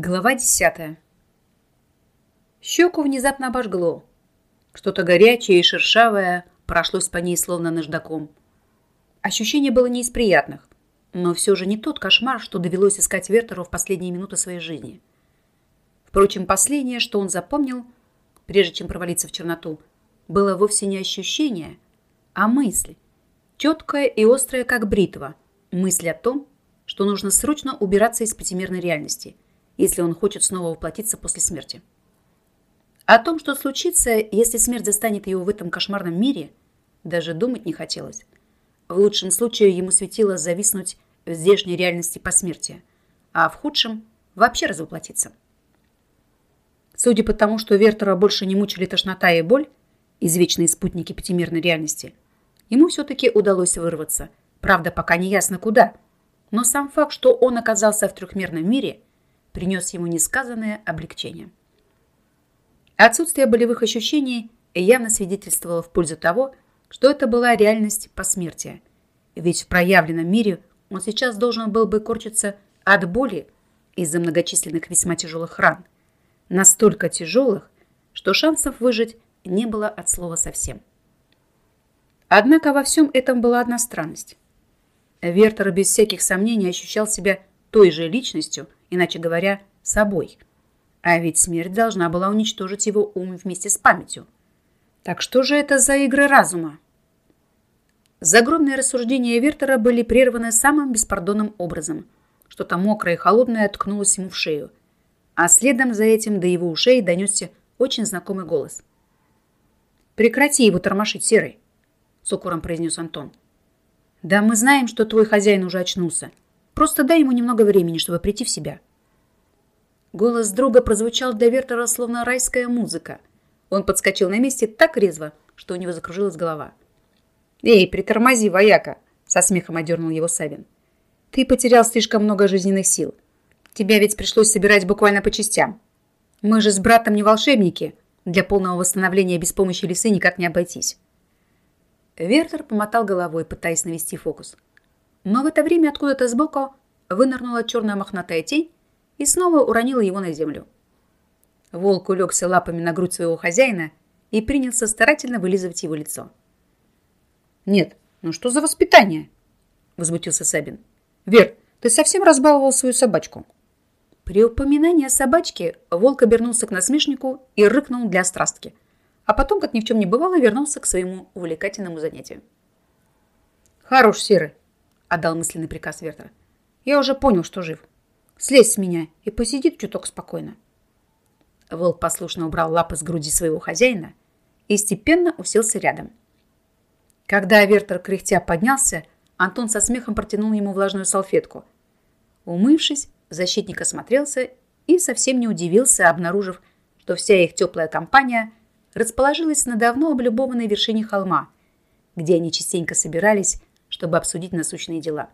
Глава десятая. Щеку внезапно обожгло. Что-то горячее и шершавое прошлось по ней словно наждаком. Ощущение было не из приятных, но все же не тот кошмар, что довелось искать Вертеру в последние минуты своей жизни. Впрочем, последнее, что он запомнил, прежде чем провалиться в черноту, было вовсе не ощущение, а мысль, четкая и острая, как бритва, мысль о том, что нужно срочно убираться из пятимерной реальности – если он хочет снова воплотиться после смерти. О том, что случится, если смерть застанет его в этом кошмарном мире, даже думать не хотелось. В лучшем случае ему светило зависнуть в здешней реальности по смерти, а в худшем – вообще развоплотиться. Судя по тому, что Вертера больше не мучили тошнота и боль, извечные спутники пятимерной реальности, ему все-таки удалось вырваться. Правда, пока не ясно куда. Но сам факт, что он оказался в трехмерном мире – принес ему несказанное облегчение. Отсутствие болевых ощущений явно свидетельствовало в пользу того, что это была реальность посмертия. Ведь в проявленном мире он сейчас должен был бы корчиться от боли из-за многочисленных весьма тяжелых ран. Настолько тяжелых, что шансов выжить не было от слова совсем. Однако во всем этом была одна странность. Вертер без всяких сомнений ощущал себя той же личностью, иначе говоря, собой. А ведь смерть должна была уничтожить его ум вместе с памятью. Так что же это за игры разума? Загромные рассуждения Вертера были прерваны самым беспардонным образом. Что-то мокрое и холодное ткнулось ему в шею. А следом за этим до его ушей донесся очень знакомый голос. «Прекрати его тормошить, Серый!» — с укором произнес Антон. «Да мы знаем, что твой хозяин уже очнулся. Просто дай ему немного времени, чтобы прийти в себя». Голос друга прозвучал для Вертера словно райская музыка. Он подскочил на месте так резво, что у него закружилась голова. «Эй, притормози, вояка!» — со смехом одернул его Савин. «Ты потерял слишком много жизненных сил. Тебя ведь пришлось собирать буквально по частям. Мы же с братом не волшебники. Для полного восстановления без помощи лисы никак не обойтись». Вертер помотал головой, пытаясь навести фокус. Но в это время откуда-то сбоку вынырнула черная мохнатая тень и снова уронила его на землю. Волк улегся лапами на грудь своего хозяина и принялся старательно вылизывать его лицо. «Нет, ну что за воспитание?» – возмутился Сабин. «Вер, ты совсем разбаловал свою собачку». При упоминании о собачке волк обернулся к насмешнику и рыкнул для страстки, а потом, как ни в чем не бывало, вернулся к своему увлекательному занятию. «Хорош, Серый», – отдал мысленный приказ Вертера. «Я уже понял, что жив. Слезь с меня и посидит чуток спокойно. Волк послушно убрал лапы с груди своего хозяина и степенно уселся рядом. Когда Вертер кряхтя поднялся, Антон со смехом протянул ему влажную салфетку. Умывшись, защитник осмотрелся и совсем не удивился, обнаружив, что вся их теплая компания расположилась на давно облюбованной вершине холма, где они частенько собирались, чтобы обсудить насущные дела.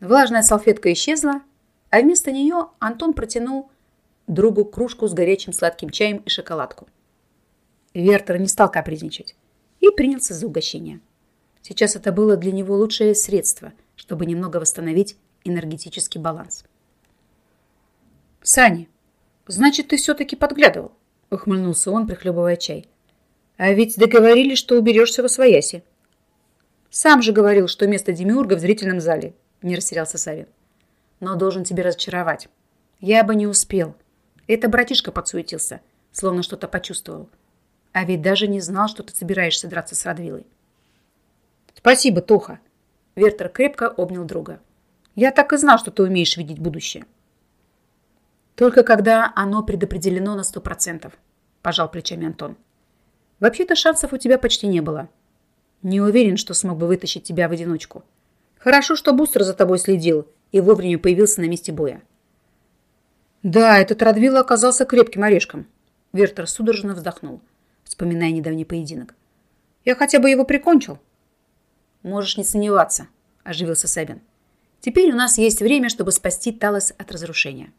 Влажная салфетка исчезла, а вместо нее Антон протянул другу кружку с горячим сладким чаем и шоколадку. Вертер не стал капризничать и принялся за угощение. Сейчас это было для него лучшее средство, чтобы немного восстановить энергетический баланс. «Сани, значит, ты все-таки подглядывал?» — ухмыльнулся он, прихлебывая чай. «А ведь договорились, что уберешься во свояси». «Сам же говорил, что место Демиурга в зрительном зале», — не растерялся Савин но должен тебе разочаровать. Я бы не успел. Это братишка подсуетился, словно что-то почувствовал. А ведь даже не знал, что ты собираешься драться с Радвилой. Спасибо, Тоха. Вертер крепко обнял друга. Я так и знал, что ты умеешь видеть будущее. Только когда оно предопределено на сто процентов, пожал плечами Антон. Вообще-то шансов у тебя почти не было. Не уверен, что смог бы вытащить тебя в одиночку. Хорошо, что Бустер за тобой следил и вовремя появился на месте боя. Да, этот Радвилл оказался крепким орешком. Вертер судорожно вздохнул, вспоминая недавний поединок. Я хотя бы его прикончил. Можешь не сомневаться, оживился Сабин. Теперь у нас есть время, чтобы спасти Талос от разрушения.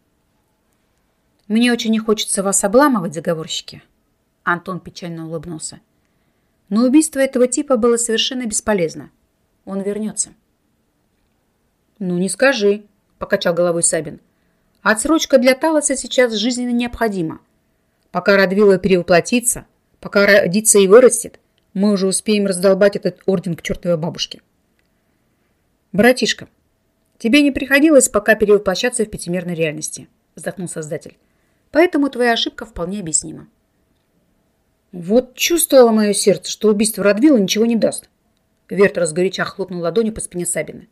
Мне очень не хочется вас обламывать, заговорщики. Антон печально улыбнулся. Но убийство этого типа было совершенно бесполезно. Он вернется. «Ну, не скажи», – покачал головой Сабин. Отсрочка для Талоса сейчас жизненно необходима. Пока Радвила перевоплотится, пока родится и вырастет, мы уже успеем раздолбать этот орден к чертовой бабушке. Братишка, тебе не приходилось пока перевоплощаться в пятимерной реальности, вздохнул создатель. Поэтому твоя ошибка вполне объяснима. Вот чувствовало мое сердце, что убийство Радвила ничего не даст. Верт разгоряча хлопнул ладонью по спине Сабины.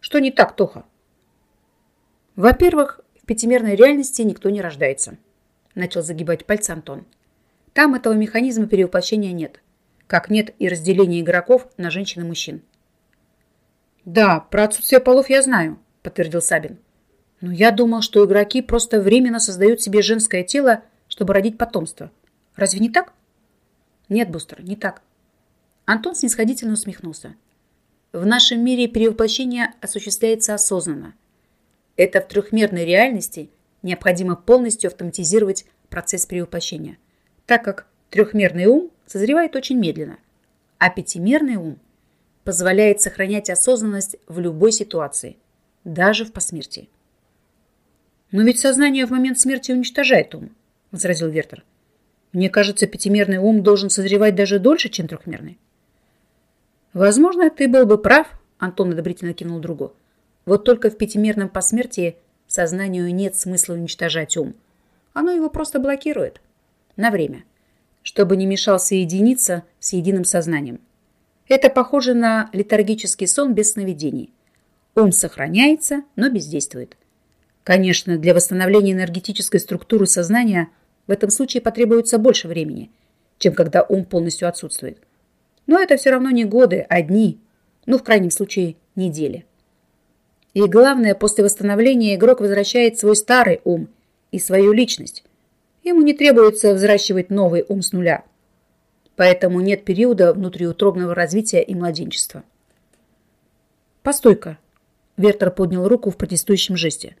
Что не так, Тоха? Во-первых, в пятимерной реальности никто не рождается. Начал загибать пальцы Антон. Там этого механизма перевоплощения нет. Как нет и разделения игроков на женщин и мужчин. Да, про отсутствие полов я знаю, подтвердил Сабин. Но я думал, что игроки просто временно создают себе женское тело, чтобы родить потомство. Разве не так? Нет, Бустер, не так. Антон снисходительно усмехнулся. В нашем мире перевоплощение осуществляется осознанно. Это в трехмерной реальности необходимо полностью автоматизировать процесс перевоплощения, так как трехмерный ум созревает очень медленно, а пятимерный ум позволяет сохранять осознанность в любой ситуации, даже в посмертии. «Но ведь сознание в момент смерти уничтожает ум», – возразил Вертер. Мне кажется, пятимерный ум должен созревать даже дольше, чем трехмерный. Возможно, ты был бы прав, Антон одобрительно кинул другу. Вот только в пятимерном посмертии сознанию нет смысла уничтожать ум. Оно его просто блокирует. На время. Чтобы не мешал соединиться с единым сознанием. Это похоже на летаргический сон без сновидений. Ум сохраняется, но бездействует. Конечно, для восстановления энергетической структуры сознания – в этом случае потребуется больше времени, чем когда ум полностью отсутствует. Но это все равно не годы, а дни, ну, в крайнем случае, недели. И главное, после восстановления игрок возвращает свой старый ум и свою личность. Ему не требуется взращивать новый ум с нуля. Поэтому нет периода внутриутробного развития и младенчества. «Постой-ка!» Вертер поднял руку в протестующем жесте.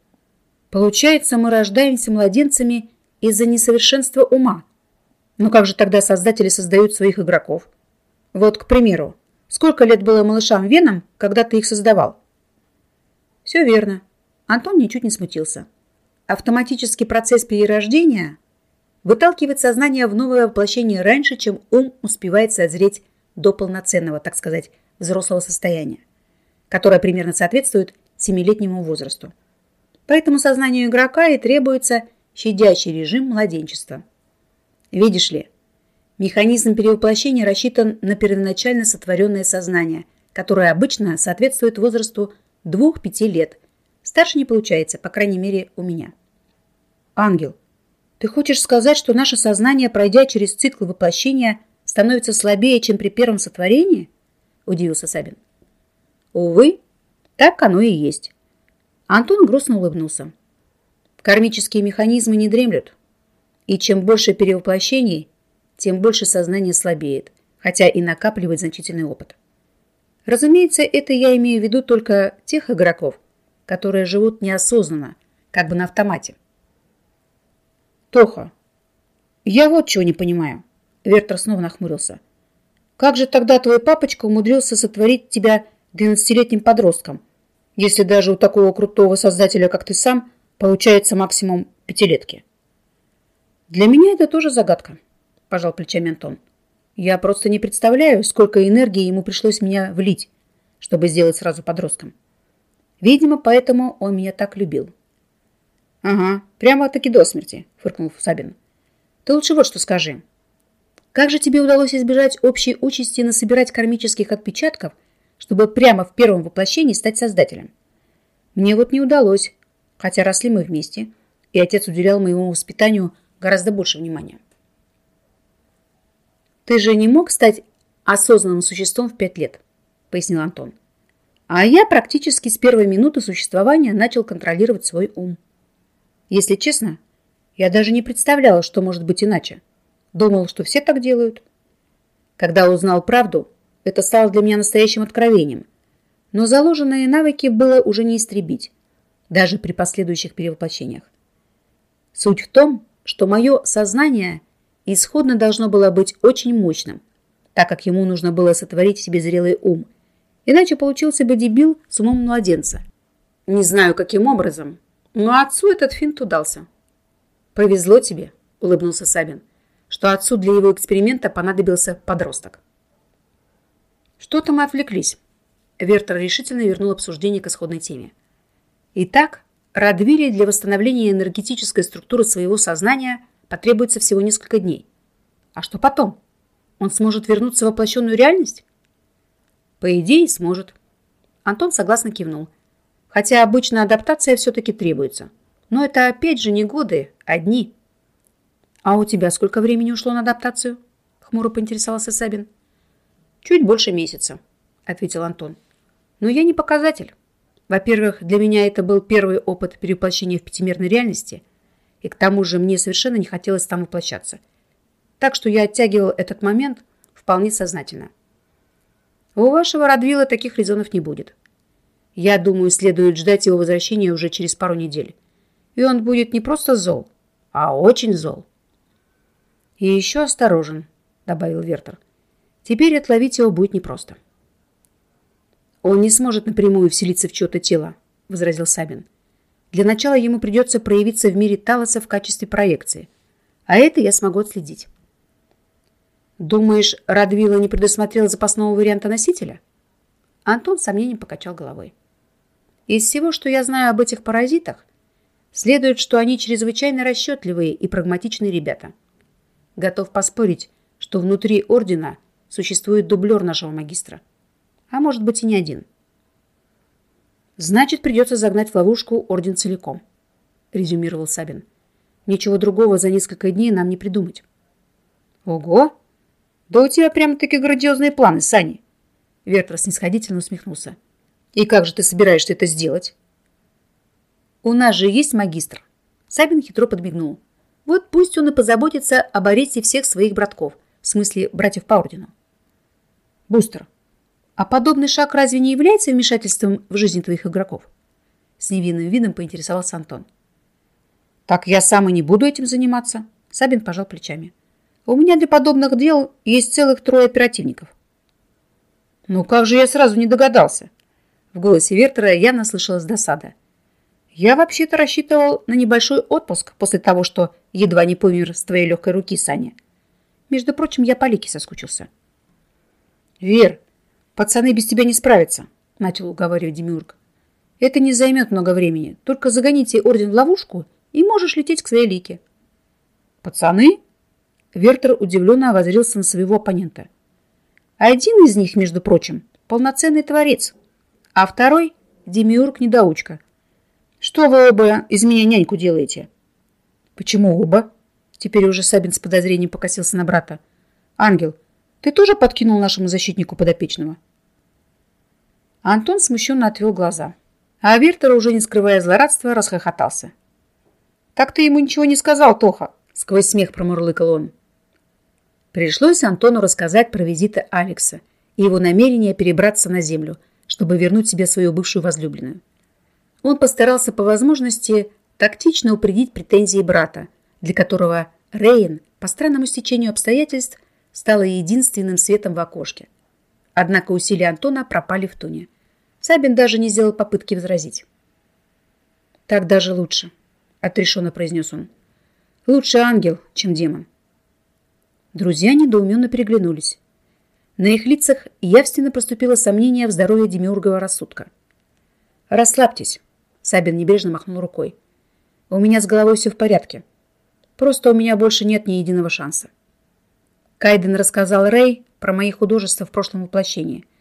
«Получается, мы рождаемся младенцами из-за несовершенства ума. Но как же тогда создатели создают своих игроков? Вот, к примеру, сколько лет было малышам Венам, когда ты их создавал? Все верно. Антон ничуть не смутился. Автоматический процесс перерождения выталкивает сознание в новое воплощение раньше, чем ум успевает созреть до полноценного, так сказать, взрослого состояния, которое примерно соответствует семилетнему возрасту. Поэтому сознанию игрока и требуется щадящий режим младенчества. Видишь ли, механизм перевоплощения рассчитан на первоначально сотворенное сознание, которое обычно соответствует возрасту 2-5 лет. Старше не получается, по крайней мере, у меня. Ангел, ты хочешь сказать, что наше сознание, пройдя через цикл воплощения, становится слабее, чем при первом сотворении? Удивился Сабин. Увы, так оно и есть. Антон грустно улыбнулся. Кармические механизмы не дремлют. И чем больше перевоплощений, тем больше сознание слабеет, хотя и накапливает значительный опыт. Разумеется, это я имею в виду только тех игроков, которые живут неосознанно, как бы на автомате. Тоха, я вот чего не понимаю. Вертер снова нахмурился. Как же тогда твой папочка умудрился сотворить тебя двенадцатилетним подростком, если даже у такого крутого создателя, как ты сам, Получается максимум пятилетки. Для меня это тоже загадка, пожал плечами Антон. Я просто не представляю, сколько энергии ему пришлось меня влить, чтобы сделать сразу подростком. Видимо, поэтому он меня так любил. Ага, прямо-таки до смерти, фыркнул Сабин. Ты лучше вот что скажи. Как же тебе удалось избежать общей участи насобирать кармических отпечатков, чтобы прямо в первом воплощении стать создателем? Мне вот не удалось, хотя росли мы вместе, и отец уделял моему воспитанию гораздо больше внимания. «Ты же не мог стать осознанным существом в пять лет», — пояснил Антон. «А я практически с первой минуты существования начал контролировать свой ум. Если честно, я даже не представляла, что может быть иначе. Думал, что все так делают. Когда узнал правду, это стало для меня настоящим откровением. Но заложенные навыки было уже не истребить даже при последующих перевоплощениях. Суть в том, что мое сознание исходно должно было быть очень мощным, так как ему нужно было сотворить в себе зрелый ум, иначе получился бы дебил с умом младенца. Не знаю, каким образом, Но отцу этот финт удался. «Повезло тебе», — улыбнулся Сабин, что отцу для его эксперимента понадобился подросток. Что-то мы отвлеклись. Вертер решительно вернул обсуждение к исходной теме. Итак, Радвиле для восстановления энергетической структуры своего сознания потребуется всего несколько дней. А что потом? Он сможет вернуться в воплощенную реальность? По идее, сможет. Антон согласно кивнул. Хотя обычно адаптация все-таки требуется. Но это опять же не годы, а дни. А у тебя сколько времени ушло на адаптацию? Хмуро поинтересовался Сабин. Чуть больше месяца, ответил Антон. Но я не показатель. Во-первых, для меня это был первый опыт перевоплощения в пятимерной реальности, и к тому же мне совершенно не хотелось там воплощаться. Так что я оттягивал этот момент вполне сознательно. У вашего Радвила таких резонов не будет. Я думаю, следует ждать его возвращения уже через пару недель. И он будет не просто зол, а очень зол. И еще осторожен, добавил Вертер. Теперь отловить его будет непросто. «Он не сможет напрямую вселиться в чье-то тело», – возразил Сабин. «Для начала ему придется проявиться в мире Талоса в качестве проекции. А это я смогу отследить». «Думаешь, Радвилла не предусмотрел запасного варианта носителя?» Антон сомнением покачал головой. «Из всего, что я знаю об этих паразитах, следует, что они чрезвычайно расчетливые и прагматичные ребята. Готов поспорить, что внутри Ордена существует дублер нашего магистра а может быть и не один. «Значит, придется загнать в ловушку орден целиком», – резюмировал Сабин. «Ничего другого за несколько дней нам не придумать». «Ого! Да у тебя прямо-таки грандиозные планы, Сани!» Вертер снисходительно усмехнулся. «И как же ты собираешься это сделать?» «У нас же есть магистр». Сабин хитро подмигнул. «Вот пусть он и позаботится об аресте всех своих братков, в смысле братьев по ордену». «Бустер, а подобный шаг разве не является вмешательством в жизнь твоих игроков? С невинным видом поинтересовался Антон. Так я сам и не буду этим заниматься. Сабин пожал плечами. У меня для подобных дел есть целых трое оперативников. Ну как же я сразу не догадался? В голосе Вертера явно слышалась досада. Я вообще-то рассчитывал на небольшой отпуск после того, что едва не помер с твоей легкой руки, Саня. Между прочим, я по Лике соскучился. Вер, «Пацаны без тебя не справятся», — начал уговаривать Демиург. «Это не займет много времени. Только загоните орден в ловушку, и можешь лететь к своей лике». «Пацаны?» Вертер удивленно возрился на своего оппонента. «Один из них, между прочим, полноценный творец, а второй — Демиург-недоучка. Что вы оба из меня няньку делаете?» «Почему оба?» Теперь уже Сабин с подозрением покосился на брата. «Ангел, ты тоже подкинул нашему защитнику подопечного?» Антон смущенно отвел глаза. А Вертер, уже не скрывая злорадства, расхохотался. «Так ты ему ничего не сказал, Тоха!» Сквозь смех промурлыкал он. Пришлось Антону рассказать про визиты Алекса и его намерение перебраться на землю, чтобы вернуть себе свою бывшую возлюбленную. Он постарался по возможности тактично упредить претензии брата, для которого Рейн, по странному стечению обстоятельств, стала единственным светом в окошке. Однако усилия Антона пропали в туне. Сабин даже не сделал попытки возразить. «Так даже лучше», — отрешенно произнес он. «Лучше ангел, чем демон». Друзья недоуменно переглянулись. На их лицах явственно проступило сомнение в здоровье демиургова рассудка. «Расслабьтесь», — Сабин небрежно махнул рукой. «У меня с головой все в порядке. Просто у меня больше нет ни единого шанса». Кайден рассказал Рэй про мои художества в прошлом воплощении —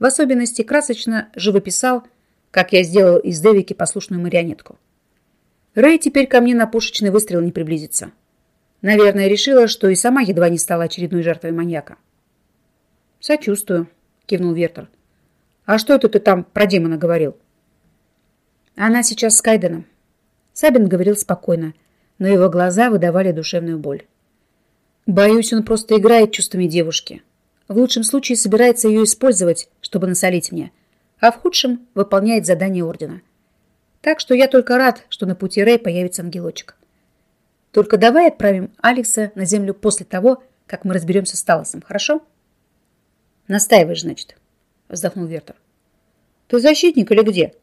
в особенности красочно живописал, как я сделал из Девики послушную марионетку. Рэй теперь ко мне на пушечный выстрел не приблизится. Наверное, решила, что и сама едва не стала очередной жертвой маньяка. «Сочувствую», — кивнул Вертер. «А что это ты там про демона говорил?» «Она сейчас с Кайденом». Сабин говорил спокойно, но его глаза выдавали душевную боль. «Боюсь, он просто играет чувствами девушки. В лучшем случае собирается ее использовать, чтобы насолить мне, а в худшем выполняет задание ордена. Так что я только рад, что на пути Рэй появится ангелочек. Только давай отправим Алекса на землю после того, как мы разберемся с Талосом, хорошо? Настаиваешь, значит, вздохнул Вертер. Ты защитник или где?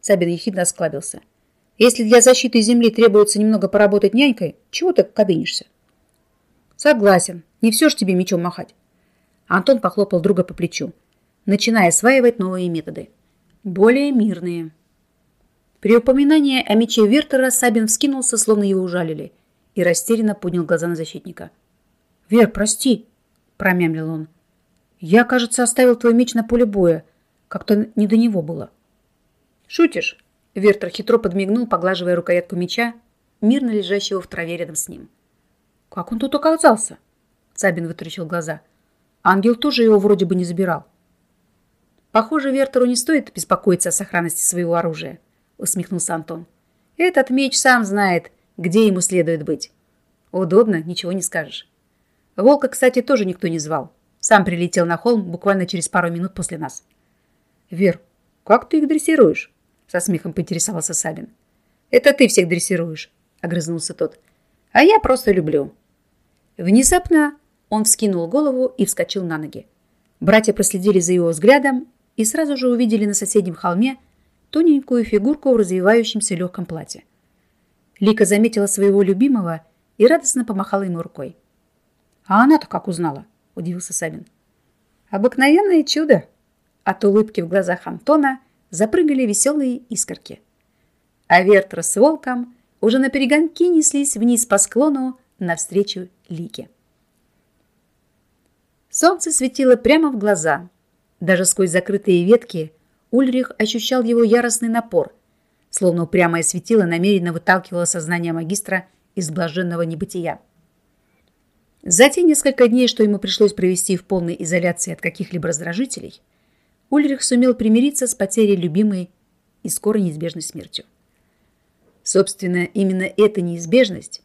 Сабин ехидно осклабился. Если для защиты земли требуется немного поработать нянькой, чего ты кадынишься? Согласен, не все ж тебе мечом махать. Антон похлопал друга по плечу, начиная осваивать новые методы. Более мирные. При упоминании о мече Вертера Сабин вскинулся, словно его ужалили, и растерянно поднял глаза на защитника. «Вер, прости!» – промямлил он. «Я, кажется, оставил твой меч на поле боя. Как-то не до него было». «Шутишь?» – Вертер хитро подмигнул, поглаживая рукоятку меча, мирно лежащего в траве рядом с ним. «Как он тут оказался?» – Сабин вытаращил глаза. «Ангел тоже его вроде бы не забирал». «Похоже, Вертеру не стоит беспокоиться о сохранности своего оружия», – усмехнулся Антон. «Этот меч сам знает, где ему следует быть. Удобно, ничего не скажешь. Волка, кстати, тоже никто не звал. Сам прилетел на холм буквально через пару минут после нас. «Вер, как ты их дрессируешь?» Со смехом поинтересовался Сабин. «Это ты всех дрессируешь», — огрызнулся тот. «А я просто люблю». Внезапно он вскинул голову и вскочил на ноги. Братья проследили за его взглядом и сразу же увидели на соседнем холме тоненькую фигурку в развивающемся легком платье. Лика заметила своего любимого и радостно помахала ему рукой. «А она-то как узнала?» – удивился Сабин. «Обыкновенное чудо!» От улыбки в глазах Антона запрыгали веселые искорки. А Вертра с волком уже на перегонки неслись вниз по склону навстречу Лике. Солнце светило прямо в глаза. Даже сквозь закрытые ветки Ульрих ощущал его яростный напор, словно упрямое светило намеренно выталкивало сознание магистра из блаженного небытия. За те несколько дней, что ему пришлось провести в полной изоляции от каких-либо раздражителей, Ульрих сумел примириться с потерей любимой и скорой неизбежной смертью. Собственно, именно эта неизбежность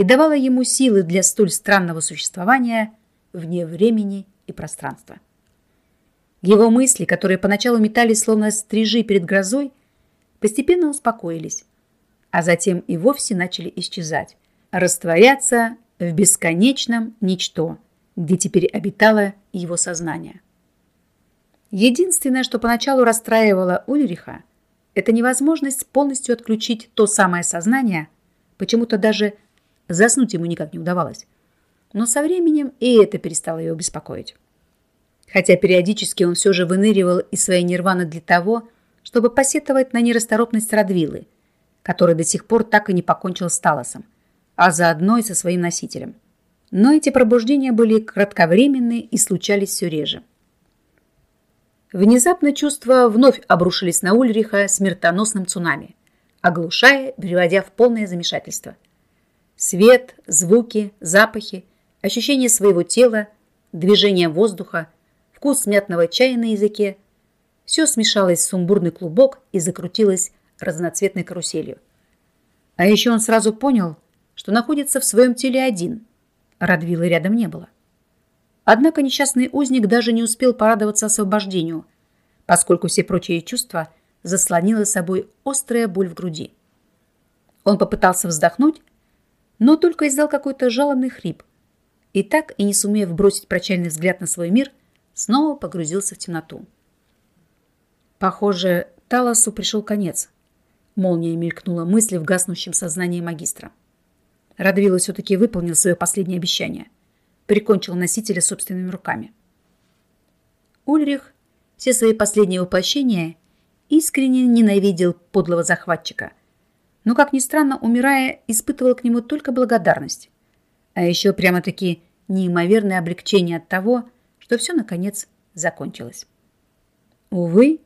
и давала ему силы для столь странного существования вне времени и пространства. Его мысли, которые поначалу метались словно стрижи перед грозой, постепенно успокоились, а затем и вовсе начали исчезать, растворяться в бесконечном ничто, где теперь обитало его сознание. Единственное, что поначалу расстраивало Ульриха, это невозможность полностью отключить то самое сознание, почему-то даже заснуть ему никак не удавалось. Но со временем и это перестало его беспокоить. Хотя периодически он все же выныривал из своей нирваны для того, чтобы посетовать на нерасторопность Радвилы, который до сих пор так и не покончил с Талосом – а заодно и со своим носителем. Но эти пробуждения были кратковременны и случались все реже. Внезапно чувства вновь обрушились на Ульриха смертоносным цунами, оглушая, приводя в полное замешательство. Свет, звуки, запахи, ощущение своего тела, движение воздуха, вкус мятного чая на языке – все смешалось в сумбурный клубок и закрутилось разноцветной каруселью. А еще он сразу понял – что находится в своем теле один. Радвилы рядом не было. Однако несчастный узник даже не успел порадоваться освобождению, поскольку все прочие чувства заслонила собой острая боль в груди. Он попытался вздохнуть, но только издал какой-то жалобный хрип. И так, и не сумев бросить прощальный взгляд на свой мир, снова погрузился в темноту. Похоже, Талосу пришел конец. Молния мелькнула мысли в гаснущем сознании магистра. Радвилла все-таки выполнил свое последнее обещание. Прикончил носителя собственными руками. Ульрих все свои последние воплощения искренне ненавидел подлого захватчика. Но, как ни странно, умирая, испытывал к нему только благодарность. А еще прямо-таки неимоверное облегчение от того, что все, наконец, закончилось. Увы,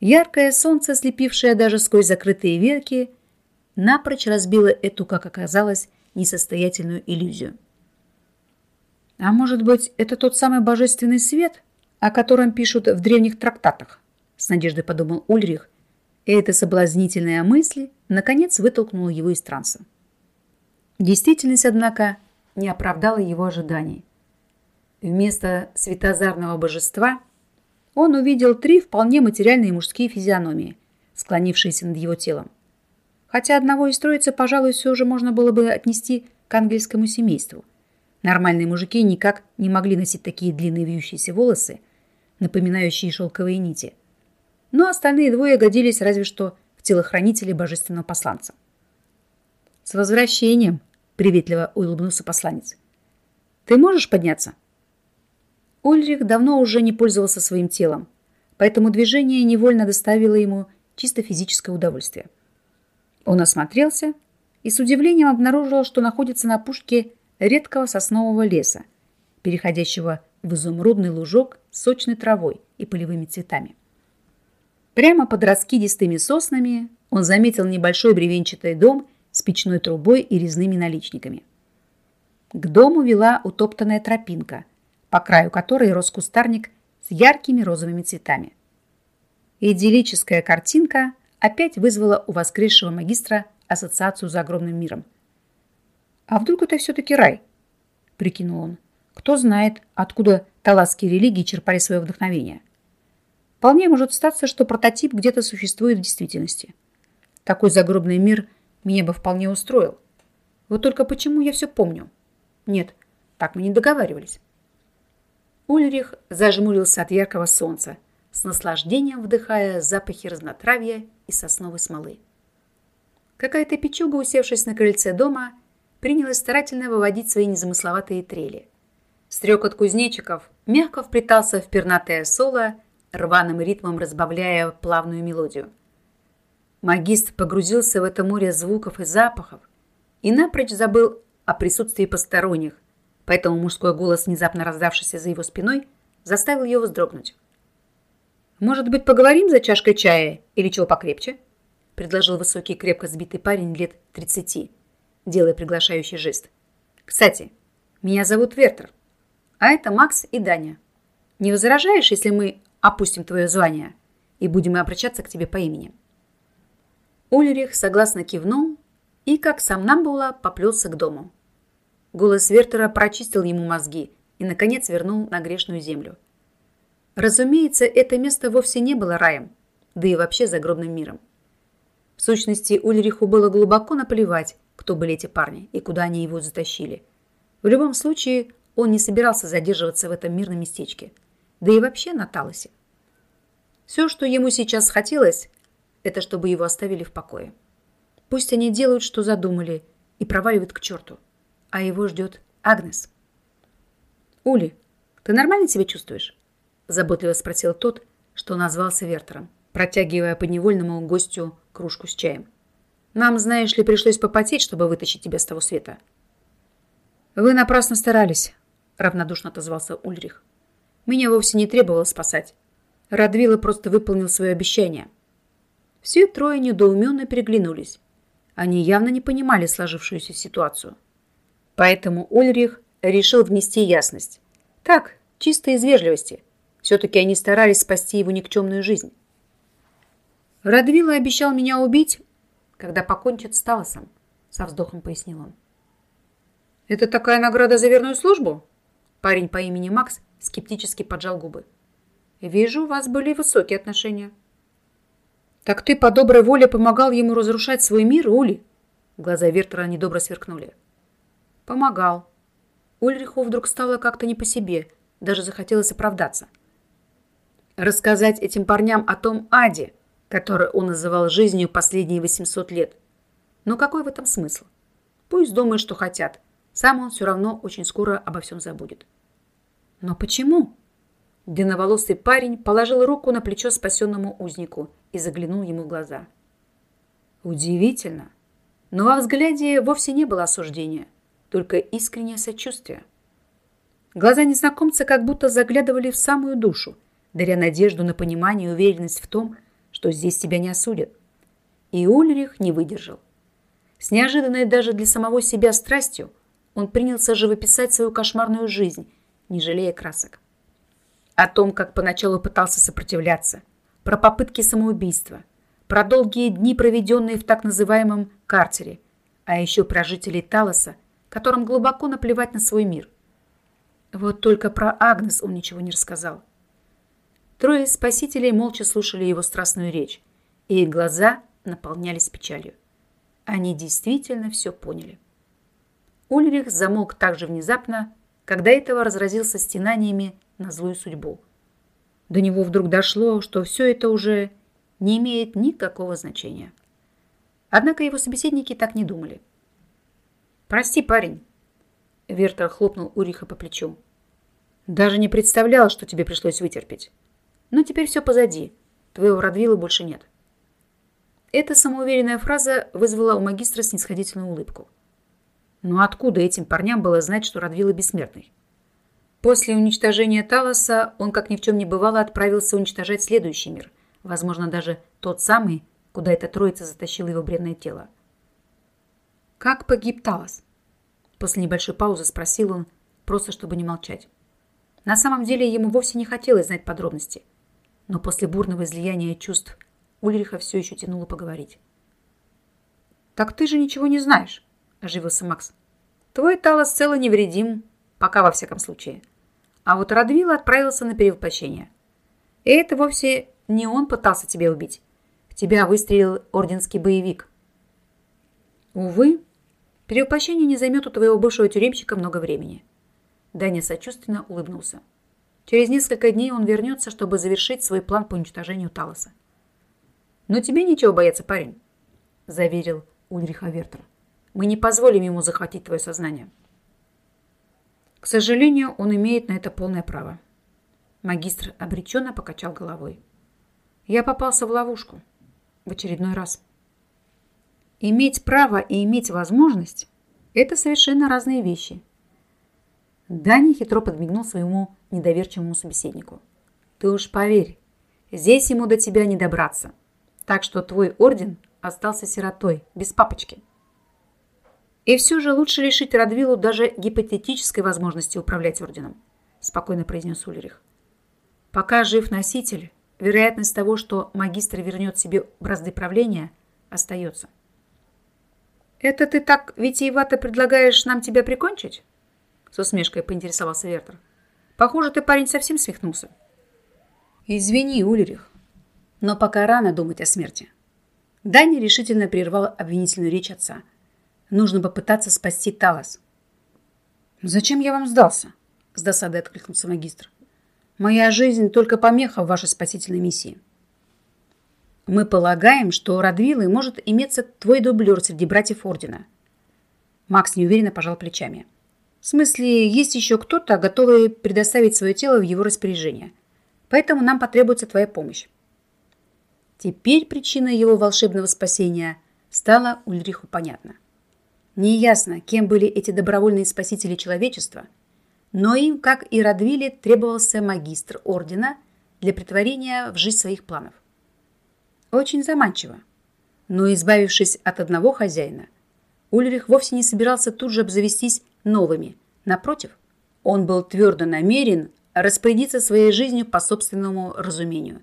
яркое солнце, слепившее даже сквозь закрытые ветки, напрочь разбила эту, как оказалось, несостоятельную иллюзию. А может быть, это тот самый божественный свет, о котором пишут в древних трактатах? С надеждой подумал Ульрих, эта соблазнительная мысль наконец вытолкнула его из транса. Действительность, однако, не оправдала его ожиданий. Вместо светозарного божества он увидел три вполне материальные мужские физиономии, склонившиеся над его телом хотя одного из троицы, пожалуй, все же можно было бы отнести к ангельскому семейству. Нормальные мужики никак не могли носить такие длинные вьющиеся волосы, напоминающие шелковые нити. Но остальные двое годились разве что в телохранителей божественного посланца. «С возвращением!» – приветливо улыбнулся посланец. «Ты можешь подняться?» Ульрих давно уже не пользовался своим телом, поэтому движение невольно доставило ему чисто физическое удовольствие. Он осмотрелся и с удивлением обнаружил, что находится на пушке редкого соснового леса, переходящего в изумрудный лужок с сочной травой и полевыми цветами. Прямо под раскидистыми соснами он заметил небольшой бревенчатый дом с печной трубой и резными наличниками. К дому вела утоптанная тропинка, по краю которой рос кустарник с яркими розовыми цветами. Идиллическая картинка опять вызвала у воскресшего магистра ассоциацию за огромным миром. «А вдруг это все-таки рай?» – прикинул он. «Кто знает, откуда таласские религии черпали свое вдохновение. Вполне может статься, что прототип где-то существует в действительности. Такой загробный мир меня бы вполне устроил. Вот только почему я все помню? Нет, так мы не договаривались». Ульрих зажмурился от яркого солнца, с наслаждением вдыхая запахи разнотравья и сосновой смолы. Какая-то печуга, усевшись на крыльце дома, принялась старательно выводить свои незамысловатые трели. Стрекот кузнечиков мягко вплетался в пернатое соло, рваным ритмом разбавляя плавную мелодию. Магист погрузился в это море звуков и запахов и напрочь забыл о присутствии посторонних, поэтому мужской голос, внезапно раздавшийся за его спиной, заставил ее вздрогнуть. «Может быть, поговорим за чашкой чая или чего покрепче?» предложил высокий, крепко сбитый парень лет 30, делая приглашающий жест. «Кстати, меня зовут Вертер, а это Макс и Даня. Не возражаешь, если мы опустим твое звание и будем обращаться к тебе по имени?» Ульрих согласно кивнул и, как сам Намбула, поплелся к дому. Голос Вертера прочистил ему мозги и, наконец, вернул на грешную землю. Разумеется, это место вовсе не было раем, да и вообще загробным миром. В сущности, Ульриху было глубоко наплевать, кто были эти парни и куда они его затащили. В любом случае, он не собирался задерживаться в этом мирном местечке, да и вообще на Талосе. Все, что ему сейчас хотелось, это чтобы его оставили в покое. Пусть они делают, что задумали, и проваливают к черту. А его ждет Агнес. «Ули, ты нормально себя чувствуешь?» Заботливо спросил тот, что назвался Вертером протягивая подневольному гостю кружку с чаем. «Нам, знаешь ли, пришлось попотеть, чтобы вытащить тебя с того света». «Вы напрасно старались», — равнодушно отозвался Ульрих. «Меня вовсе не требовалось спасать. Радвила просто выполнил свое обещание». Все трое недоуменно переглянулись. Они явно не понимали сложившуюся ситуацию. Поэтому Ульрих решил внести ясность. Так, чисто из вежливости. Все-таки они старались спасти его никчемную жизнь. Радвила обещал меня убить, когда покончит с Талосом, со вздохом пояснил он. Это такая награда за верную службу? Парень по имени Макс скептически поджал губы. Вижу, у вас были высокие отношения. Так ты по доброй воле помогал ему разрушать свой мир, Ули? Глаза Вертера недобро сверкнули. Помогал. Ульриху вдруг стало как-то не по себе, даже захотелось оправдаться. Рассказать этим парням о том аде, который он называл жизнью последние 800 лет. Но какой в этом смысл? Пусть думают, что хотят. Сам он все равно очень скоро обо всем забудет. Но почему? Длинноволосый парень положил руку на плечо спасенному узнику и заглянул ему в глаза. Удивительно. Но во взгляде вовсе не было осуждения, только искреннее сочувствие. Глаза незнакомца как будто заглядывали в самую душу, даря надежду на понимание и уверенность в том, что здесь тебя не осудят. И Ульрих не выдержал. С неожиданной даже для самого себя страстью он принялся живописать свою кошмарную жизнь, не жалея красок. О том, как поначалу пытался сопротивляться, про попытки самоубийства, про долгие дни, проведенные в так называемом картере, а еще про жителей Талоса, которым глубоко наплевать на свой мир. Вот только про Агнес он ничего не рассказал. Трое спасителей молча слушали его страстную речь, и их глаза наполнялись печалью. Они действительно все поняли. Ульрих замолк так же внезапно, когда этого разразился стенаниями на злую судьбу. До него вдруг дошло, что все это уже не имеет никакого значения. Однако его собеседники так не думали. «Прости, парень», — Вертер хлопнул Уриха по плечу. «Даже не представлял, что тебе пришлось вытерпеть. Но теперь все позади. Твоего Радвила больше нет». Эта самоуверенная фраза вызвала у магистра снисходительную улыбку. Но откуда этим парням было знать, что Радвила бессмертный? После уничтожения Талоса он, как ни в чем не бывало, отправился уничтожать следующий мир. Возможно, даже тот самый, куда эта троица затащила его бренное тело. «Как погиб Талос?» После небольшой паузы спросил он, просто чтобы не молчать. На самом деле ему вовсе не хотелось знать подробности. Но после бурного излияния чувств Ульриха все еще тянуло поговорить. «Так ты же ничего не знаешь», – оживился Макс. «Твой Талос цело невредим, пока во всяком случае. А вот Радвила отправился на перевоплощение. И это вовсе не он пытался тебя убить. В тебя выстрелил орденский боевик. Увы, перевоплощение не займет у твоего бывшего тюремщика много времени. Даня сочувственно улыбнулся. Через несколько дней он вернется, чтобы завершить свой план по уничтожению Талоса. «Но тебе нечего бояться, парень», – заверил Ульриха Вертер. «Мы не позволим ему захватить твое сознание». К сожалению, он имеет на это полное право. Магистр обреченно покачал головой. Я попался в ловушку. В очередной раз. Иметь право и иметь возможность – это совершенно разные вещи. Дани хитро подмигнул своему недоверчивому собеседнику. Ты уж поверь, здесь ему до тебя не добраться. Так что твой орден остался сиротой, без папочки. И все же лучше лишить Радвилу даже гипотетической возможности управлять орденом, спокойно произнес Ульрих. Пока жив носитель, вероятность того, что магистр вернет себе бразды правления, остается. «Это ты так витиевато предлагаешь нам тебя прикончить?» С усмешкой поинтересовался Вертер. «Похоже, ты, парень, совсем свихнулся». «Извини, Ульрих, но пока рано думать о смерти». Дани решительно прервал обвинительную речь отца – Нужно попытаться спасти Талос. «Зачем я вам сдался?» – с досадой откликнулся магистр. «Моя жизнь только помеха в вашей спасительной миссии». «Мы полагаем, что у Радвилы может иметься твой дублер среди братьев Ордена». Макс неуверенно пожал плечами. «В смысле, есть еще кто-то, готовый предоставить свое тело в его распоряжение. Поэтому нам потребуется твоя помощь». Теперь причина его волшебного спасения стала Ульриху понятна. Неясно, кем были эти добровольные спасители человечества, но им, как и Радвиле, требовался магистр ордена для притворения в жизнь своих планов. Очень заманчиво. Но избавившись от одного хозяина, Ульрих вовсе не собирался тут же обзавестись новыми. Напротив, он был твердо намерен распорядиться своей жизнью по собственному разумению.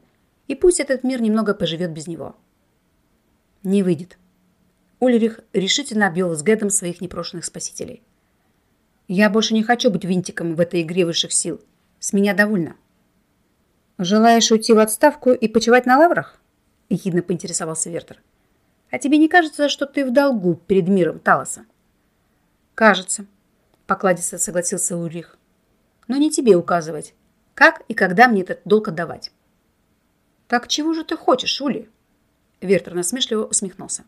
И пусть этот мир немного поживет без него. Не выйдет. Ульрих решительно обвел взглядом своих непрошенных спасителей. «Я больше не хочу быть винтиком в этой игре высших сил. С меня довольно». «Желаешь уйти в отставку и почивать на лаврах?» – ехидно поинтересовался Вертер. «А тебе не кажется, что ты в долгу перед миром Талоса?» «Кажется», – покладисто согласился Ульрих. «Но не тебе указывать, как и когда мне этот долг отдавать». «Так чего же ты хочешь, Ули?» Вертер насмешливо усмехнулся.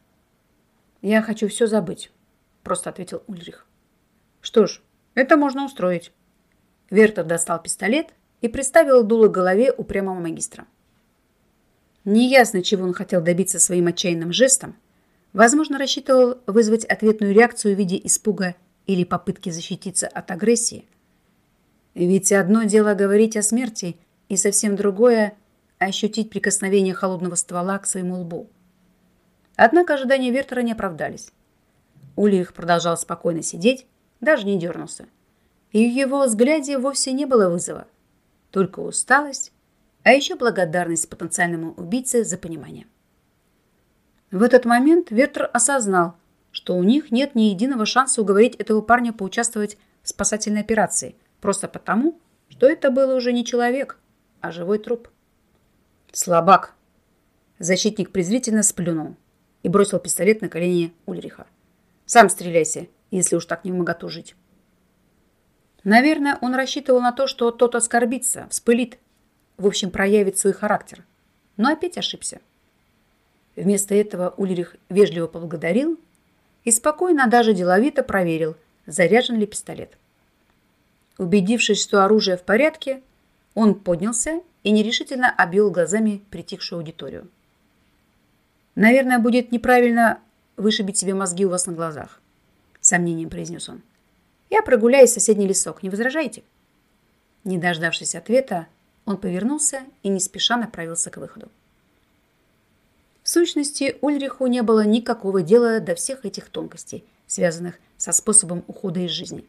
«Я хочу все забыть», – просто ответил Ульрих. «Что ж, это можно устроить». Вертер достал пистолет и приставил дуло к голове упрямого магистра. Неясно, чего он хотел добиться своим отчаянным жестом. Возможно, рассчитывал вызвать ответную реакцию в виде испуга или попытки защититься от агрессии. Ведь одно дело говорить о смерти, и совсем другое – ощутить прикосновение холодного ствола к своему лбу. Однако ожидания Вертера не оправдались. Ульрих продолжал спокойно сидеть, даже не дернулся. И в его взгляде вовсе не было вызова, только усталость, а еще благодарность потенциальному убийце за понимание. В этот момент Вертер осознал, что у них нет ни единого шанса уговорить этого парня поучаствовать в спасательной операции, просто потому, что это был уже не человек, а живой труп. «Слабак!» Защитник презрительно сплюнул и бросил пистолет на колени Ульриха. «Сам стреляйся, если уж так не моготу жить». Наверное, он рассчитывал на то, что тот оскорбится, вспылит, в общем, проявит свой характер. Но опять ошибся. Вместо этого Ульрих вежливо поблагодарил и спокойно, даже деловито проверил, заряжен ли пистолет. Убедившись, что оружие в порядке, он поднялся и нерешительно обвел глазами притихшую аудиторию. «Наверное, будет неправильно вышибить себе мозги у вас на глазах», — сомнением произнес он. «Я прогуляюсь в соседний лесок, не возражаете?» Не дождавшись ответа, он повернулся и не спеша направился к выходу. В сущности, Ульриху не было никакого дела до всех этих тонкостей, связанных со способом ухода из жизни.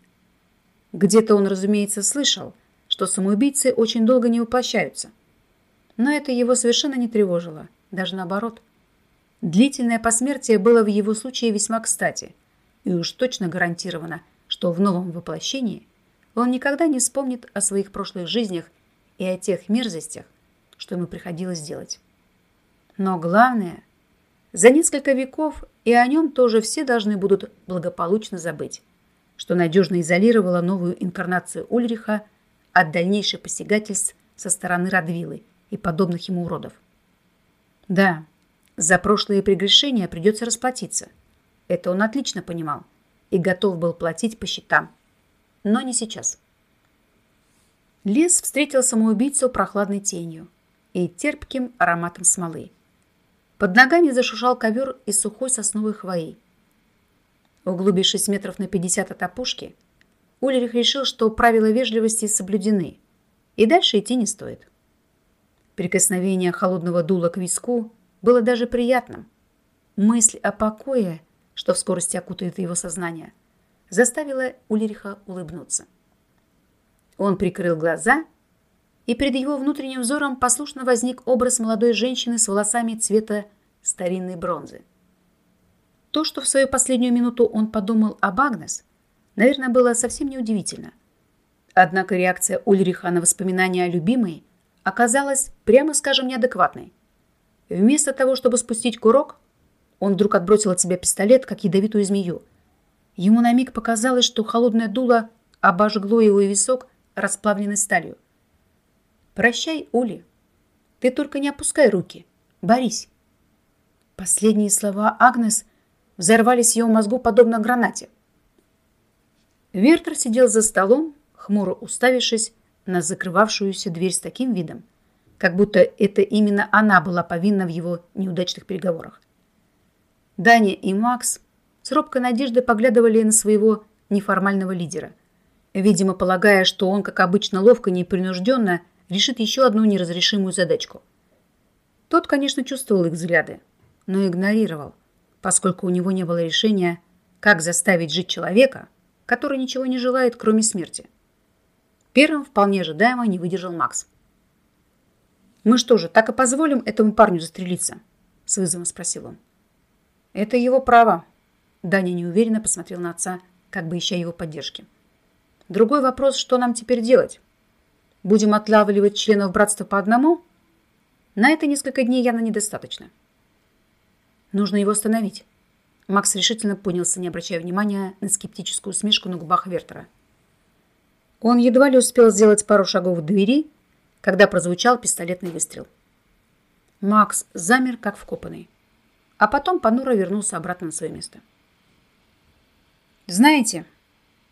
Где-то он, разумеется, слышал, что самоубийцы очень долго не воплощаются. Но это его совершенно не тревожило, даже наоборот. Длительное посмертие было в его случае весьма кстати, и уж точно гарантировано, что в новом воплощении он никогда не вспомнит о своих прошлых жизнях и о тех мерзостях, что ему приходилось делать. Но главное, за несколько веков и о нем тоже все должны будут благополучно забыть, что надежно изолировало новую инкарнацию Ульриха от дальнейших посягательств со стороны Радвилы и подобных ему уродов. Да, за прошлые прегрешения придется расплатиться. Это он отлично понимал и готов был платить по счетам но не сейчас. Лес встретил самоубийцу прохладной тенью и терпким ароматом смолы. Под ногами зашушал ковер из сухой сосновой хвои. Углубившись метров на 50 от опушки, Ульрих решил, что правила вежливости соблюдены, и дальше идти не стоит. Прикосновение холодного дула к виску было даже приятным. Мысль о покое, что в скорости окутает его сознание – заставила Ульриха улыбнуться. Он прикрыл глаза, и перед его внутренним взором послушно возник образ молодой женщины с волосами цвета старинной бронзы. То, что в свою последнюю минуту он подумал об Агнес, наверное, было совсем неудивительно. Однако реакция Ульриха на воспоминания о любимой оказалась, прямо скажем, неадекватной. Вместо того, чтобы спустить курок, он вдруг отбросил от себя пистолет, как ядовитую змею, Ему на миг показалось, что холодное дуло обожгло его висок расплавленной сталью. «Прощай, Ули. Ты только не опускай руки. Борись». Последние слова Агнес взорвались в его мозгу подобно гранате. Вертер сидел за столом, хмуро уставившись на закрывавшуюся дверь с таким видом, как будто это именно она была повинна в его неудачных переговорах. Даня и Макс с робкой надеждой поглядывали на своего неформального лидера, видимо, полагая, что он, как обычно, ловко и непринужденно решит еще одну неразрешимую задачку. Тот, конечно, чувствовал их взгляды, но игнорировал, поскольку у него не было решения, как заставить жить человека, который ничего не желает, кроме смерти. Первым вполне ожидаемо не выдержал Макс. «Мы что же, так и позволим этому парню застрелиться?» – с вызовом спросил он. «Это его право», Даня неуверенно посмотрел на отца, как бы ища его поддержки. Другой вопрос, что нам теперь делать? Будем отлавливать членов братства по одному? На это несколько дней явно недостаточно. Нужно его остановить. Макс решительно поднялся, не обращая внимания на скептическую усмешку на губах Вертера. Он едва ли успел сделать пару шагов к двери, когда прозвучал пистолетный выстрел. Макс замер, как вкопанный, а потом понуро вернулся обратно на свое место. «Знаете,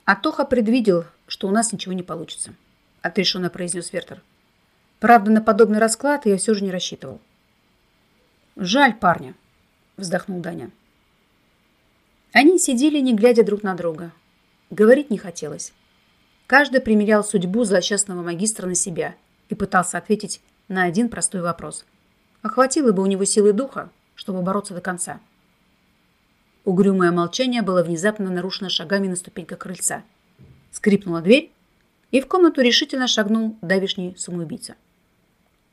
Атоха предвидел, что у нас ничего не получится», — отрешенно произнес Вертер. «Правда, на подобный расклад я все же не рассчитывал». «Жаль парня», — вздохнул Даня. Они сидели, не глядя друг на друга. Говорить не хотелось. Каждый примерял судьбу злосчастного магистра на себя и пытался ответить на один простой вопрос. Охватило бы у него силы духа, чтобы бороться до конца. Угрюмое молчание было внезапно нарушено шагами на ступеньках крыльца. Скрипнула дверь, и в комнату решительно шагнул давишний самоубийца.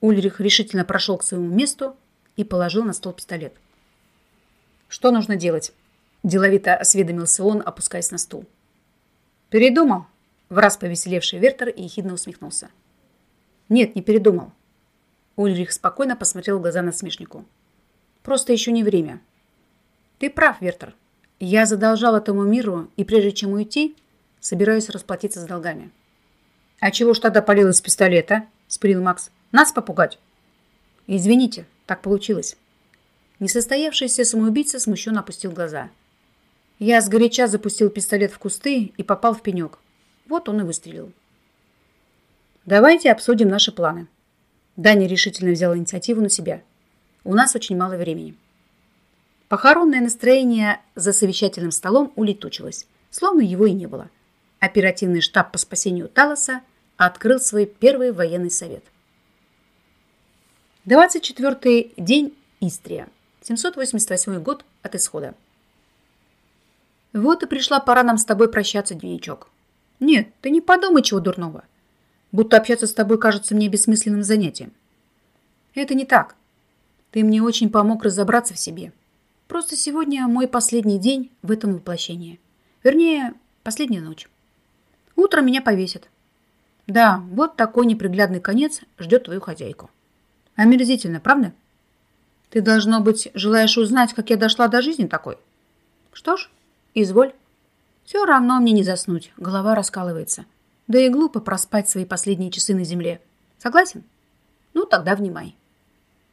Ульрих решительно прошел к своему месту и положил на стол пистолет. «Что нужно делать?» – деловито осведомился он, опускаясь на стул. «Передумал?» – враз повеселевший Вертер ехидно усмехнулся. «Нет, не передумал». Ульрих спокойно посмотрел в глаза насмешнику. «Просто еще не время. Ты прав, Вертер. Я задолжал этому миру, и прежде чем уйти, собираюсь расплатиться с долгами. А чего ж тогда полил из пистолета? Сприл Макс. Нас попугать? Извините, так получилось. Несостоявшийся самоубийца смущенно опустил глаза. Я сгоряча запустил пистолет в кусты и попал в пенек. Вот он и выстрелил. Давайте обсудим наши планы. Даня решительно взял инициативу на себя. У нас очень мало времени. Похоронное настроение за совещательным столом улетучилось, словно его и не было. Оперативный штаб по спасению Талоса открыл свой первый военный совет. 24 день Истрия. 788 год от исхода. Вот и пришла пора нам с тобой прощаться, дневничок. Нет, ты не подумай чего дурного. Будто общаться с тобой кажется мне бессмысленным занятием. Это не так. Ты мне очень помог разобраться в себе. Просто сегодня мой последний день в этом воплощении. Вернее, последняя ночь. Утром меня повесят. Да, вот такой неприглядный конец ждет твою хозяйку. Омерзительно, правда? Ты, должно быть, желаешь узнать, как я дошла до жизни такой? Что ж, изволь. Все равно мне не заснуть, голова раскалывается. Да и глупо проспать свои последние часы на земле. Согласен? Ну, тогда внимай.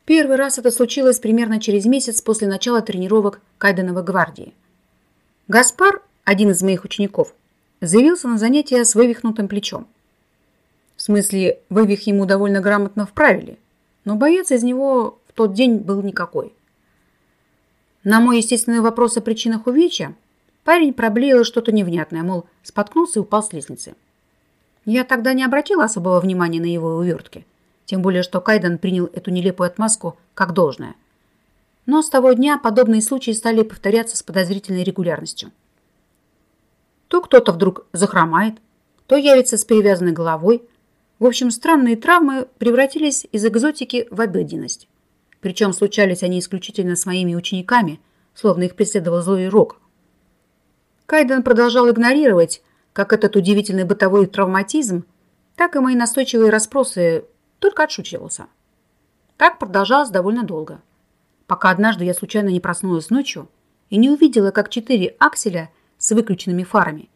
Первый раз это случилось примерно через месяц после начала тренировок Кайденовой гвардии. Гаспар, один из моих учеников, заявился на занятия с вывихнутым плечом. В смысле, вывих ему довольно грамотно вправили, но боец из него в тот день был никакой. На мой естественный вопрос о причинах увечья парень проблеял что-то невнятное, мол, споткнулся и упал с лестницы. Я тогда не обратила особого внимания на его увертки, тем более что Кайден принял эту нелепую отмазку как должное. Но с того дня подобные случаи стали повторяться с подозрительной регулярностью. То кто-то вдруг захромает, то явится с перевязанной головой. В общем, странные травмы превратились из экзотики в обыденность. Причем случались они исключительно с моими учениками, словно их преследовал злой рок. Кайден продолжал игнорировать как этот удивительный бытовой травматизм, так и мои настойчивые расспросы, только отшучивался. Так продолжалось довольно долго, пока однажды я случайно не проснулась ночью и не увидела, как четыре акселя с выключенными фарами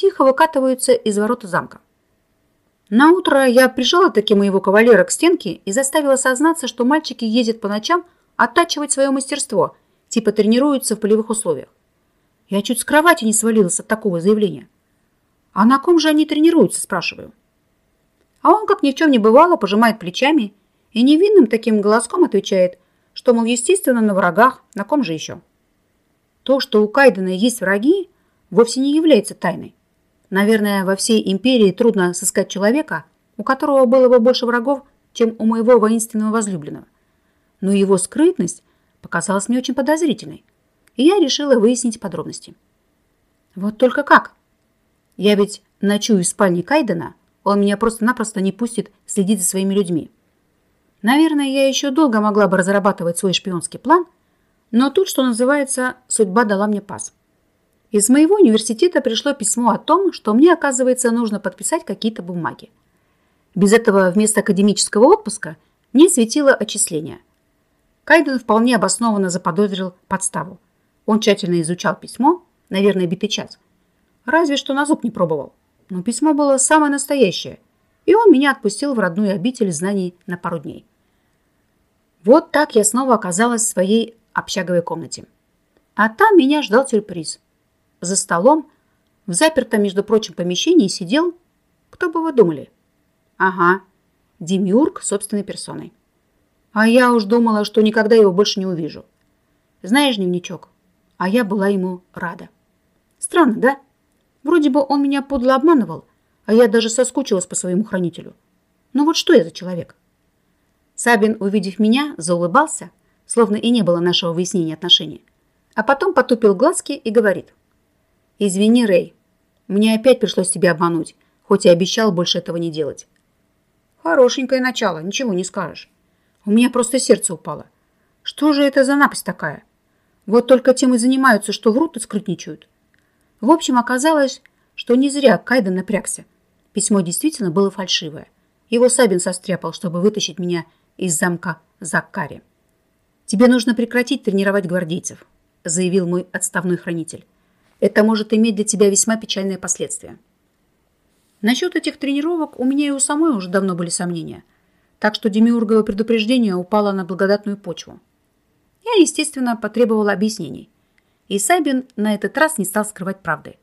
тихо выкатываются из ворота замка. На утро я прижала таки моего кавалера к стенке и заставила сознаться, что мальчики ездят по ночам оттачивать свое мастерство, типа тренируются в полевых условиях. Я чуть с кровати не свалилась от такого заявления. «А на ком же они тренируются?» – спрашиваю. А он, как ни в чем не бывало, пожимает плечами и невинным таким голоском отвечает, что, мол, естественно, на врагах, на ком же еще. То, что у Кайдена есть враги, вовсе не является тайной. Наверное, во всей империи трудно сыскать человека, у которого было бы больше врагов, чем у моего воинственного возлюбленного. Но его скрытность показалась мне очень подозрительной, и я решила выяснить подробности. Вот только как? Я ведь ночую в спальне Кайдена, он меня просто-напросто не пустит следить за своими людьми. Наверное, я еще долго могла бы разрабатывать свой шпионский план, но тут, что называется, судьба дала мне пас. Из моего университета пришло письмо о том, что мне, оказывается, нужно подписать какие-то бумаги. Без этого вместо академического отпуска мне светило отчисление. Кайден вполне обоснованно заподозрил подставу. Он тщательно изучал письмо, наверное, битый час. Разве что на зуб не пробовал. Но письмо было самое настоящее, и он меня отпустил в родную обитель знаний на пару дней. Вот так я снова оказалась в своей общаговой комнате. А там меня ждал сюрприз – за столом, в запертом, между прочим, помещении сидел, кто бы вы думали? Ага, Демиург собственной персоной. А я уж думала, что никогда его больше не увижу. Знаешь, дневничок, а я была ему рада. Странно, да? Вроде бы он меня подло обманывал, а я даже соскучилась по своему хранителю. Но вот что я за человек? Сабин, увидев меня, заулыбался, словно и не было нашего выяснения отношений. А потом потупил глазки и говорит – «Извини, Рэй, мне опять пришлось тебя обмануть, хоть и обещал больше этого не делать». «Хорошенькое начало, ничего не скажешь. У меня просто сердце упало. Что же это за напасть такая? Вот только тем и занимаются, что врут и скрытничают». В общем, оказалось, что не зря Кайден напрягся. Письмо действительно было фальшивое. Его Сабин состряпал, чтобы вытащить меня из замка Заккари. «Тебе нужно прекратить тренировать гвардейцев», заявил мой отставной хранитель это может иметь для тебя весьма печальные последствия. Насчет этих тренировок у меня и у самой уже давно были сомнения, так что демиурговое предупреждение упало на благодатную почву. Я, естественно, потребовала объяснений. И Сабин на этот раз не стал скрывать правды.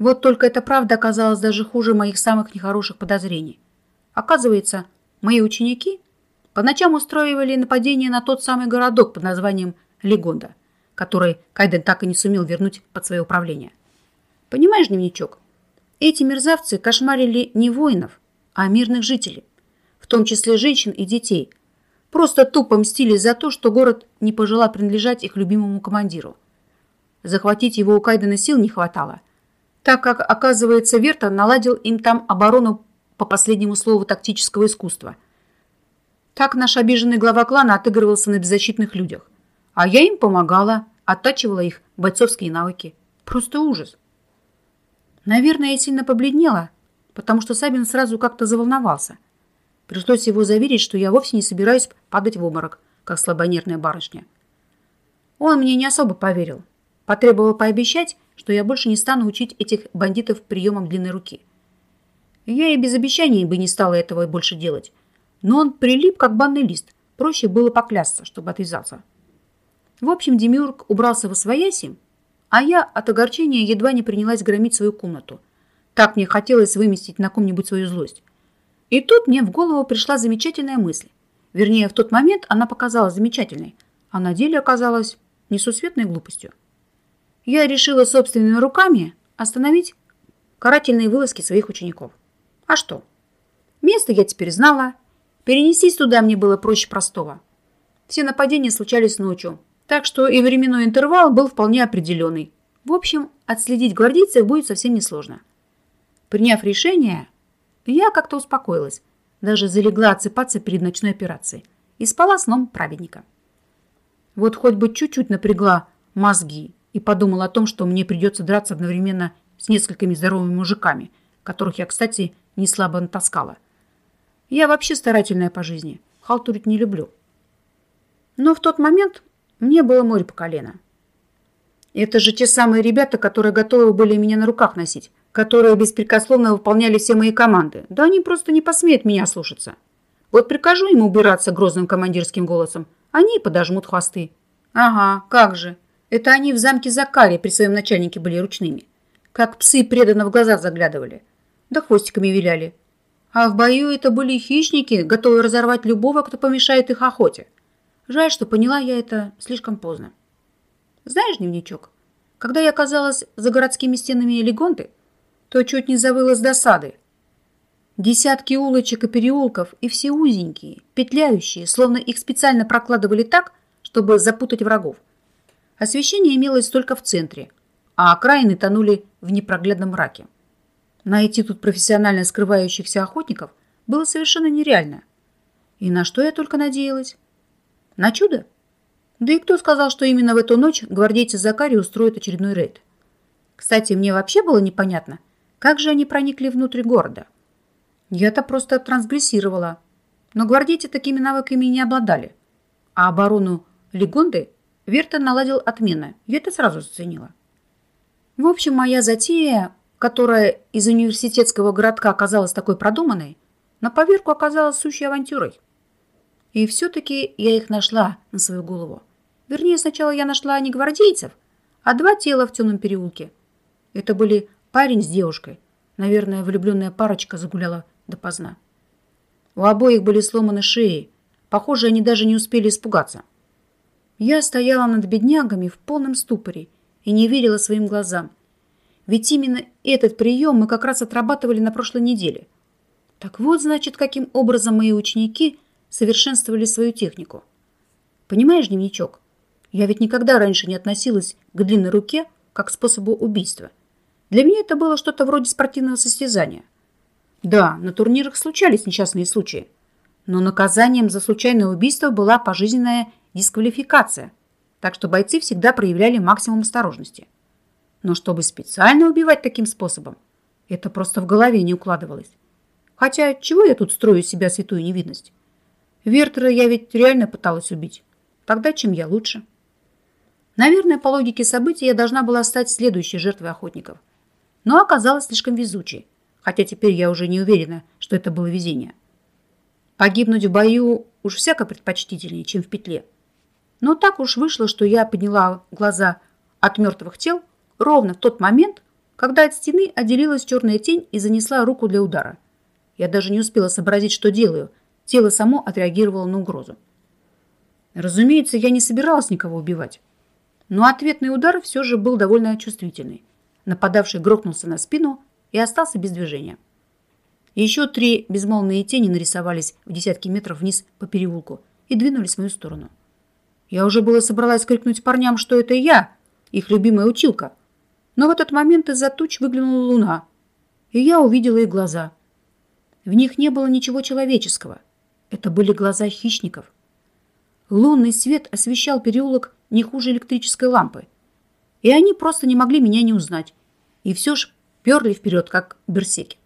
Вот только эта правда оказалась даже хуже моих самых нехороших подозрений. Оказывается, мои ученики по ночам устроивали нападение на тот самый городок под названием Легонда, который Кайден так и не сумел вернуть под свое управление. Понимаешь, дневничок, эти мерзавцы кошмарили не воинов, а мирных жителей, в том числе женщин и детей. Просто тупо мстили за то, что город не пожелал принадлежать их любимому командиру. Захватить его у Кайдена сил не хватало, так как, оказывается, Верта наладил им там оборону по последнему слову тактического искусства. Так наш обиженный глава клана отыгрывался на беззащитных людях. А я им помогала, оттачивала их бойцовские навыки. Просто ужас. Наверное, я сильно побледнела, потому что Сабин сразу как-то заволновался. Пришлось его заверить, что я вовсе не собираюсь падать в обморок, как слабонервная барышня. Он мне не особо поверил. Потребовал пообещать, что я больше не стану учить этих бандитов приемам длинной руки. Я и без обещаний бы не стала этого больше делать. Но он прилип, как банный лист. Проще было поклясться, чтобы отвязаться. В общем, Демиург убрался во свояси, а я от огорчения едва не принялась громить свою комнату. Так мне хотелось выместить на ком-нибудь свою злость. И тут мне в голову пришла замечательная мысль. Вернее, в тот момент она показалась замечательной, а на деле оказалась несусветной глупостью. Я решила собственными руками остановить карательные вылазки своих учеников. А что? Место я теперь знала. Перенестись туда мне было проще простого. Все нападения случались ночью, так что и временной интервал был вполне определенный. В общем, отследить гвардейцев будет совсем несложно. Приняв решение, я как-то успокоилась, даже залегла отсыпаться перед ночной операцией и спала сном праведника. Вот хоть бы чуть-чуть напрягла мозги и подумала о том, что мне придется драться одновременно с несколькими здоровыми мужиками, которых я, кстати, не слабо натаскала. Я вообще старательная по жизни, халтурить не люблю. Но в тот момент мне было море по колено. Это же те самые ребята, которые готовы были меня на руках носить, которые беспрекословно выполняли все мои команды. Да они просто не посмеют меня слушаться. Вот прикажу им убираться грозным командирским голосом, они подожмут хвосты. Ага, как же. Это они в замке Закари при своем начальнике были ручными. Как псы преданно в глаза заглядывали. Да хвостиками виляли. А в бою это были хищники, готовые разорвать любого, кто помешает их охоте. Жаль, что поняла я это слишком поздно. Знаешь, дневничок, когда я оказалась за городскими стенами Легонты, то чуть не завыла с досады. Десятки улочек и переулков, и все узенькие, петляющие, словно их специально прокладывали так, чтобы запутать врагов. Освещение имелось только в центре, а окраины тонули в непроглядном мраке. Найти тут профессионально скрывающихся охотников было совершенно нереально. И на что я только надеялась? На чудо? Да и кто сказал, что именно в эту ночь гвардейцы Закари устроят очередной рейд? Кстати, мне вообще было непонятно, как же они проникли внутрь города. Я-то просто трансгрессировала. Но гвардейцы такими навыками не обладали. А оборону Легонды Вертон наладил отменно. Я это сразу заценила. В общем, моя затея, которая из университетского городка оказалась такой продуманной, на поверку оказалась сущей авантюрой. И все-таки я их нашла на свою голову. Вернее, сначала я нашла не гвардейцев, а два тела в темном переулке. Это были парень с девушкой. Наверное, влюбленная парочка загуляла допоздна. У обоих были сломаны шеи. Похоже, они даже не успели испугаться. Я стояла над беднягами в полном ступоре и не верила своим глазам. Ведь именно этот прием мы как раз отрабатывали на прошлой неделе. Так вот, значит, каким образом мои ученики совершенствовали свою технику. Понимаешь, дневничок, я ведь никогда раньше не относилась к длинной руке как к способу убийства. Для меня это было что-то вроде спортивного состязания. Да, на турнирах случались несчастные случаи, но наказанием за случайное убийство была пожизненная дисквалификация, так что бойцы всегда проявляли максимум осторожности. Но чтобы специально убивать таким способом, это просто в голове не укладывалось. Хотя чего я тут строю себя святую невидность? Вертера я ведь реально пыталась убить. Тогда чем я лучше? Наверное, по логике событий я должна была стать следующей жертвой охотников. Но оказалась слишком везучей. Хотя теперь я уже не уверена, что это было везение. Погибнуть в бою уж всяко предпочтительнее, чем в петле. Но так уж вышло, что я подняла глаза от мертвых тел ровно в тот момент, когда от стены отделилась черная тень и занесла руку для удара. Я даже не успела сообразить, что делаю. Тело само отреагировало на угрозу. Разумеется, я не собиралась никого убивать. Но ответный удар все же был довольно чувствительный. Нападавший грохнулся на спину и остался без движения. Еще три безмолвные тени нарисовались в десятки метров вниз по переулку и двинулись в мою сторону. Я уже было собралась крикнуть парням, что это я, их любимая училка. Но в этот момент из-за туч выглянула луна, и я увидела их глаза. В них не было ничего человеческого. Это были глаза хищников. Лунный свет освещал переулок не хуже электрической лампы. И они просто не могли меня не узнать. И все ж перли вперед, как берсеки.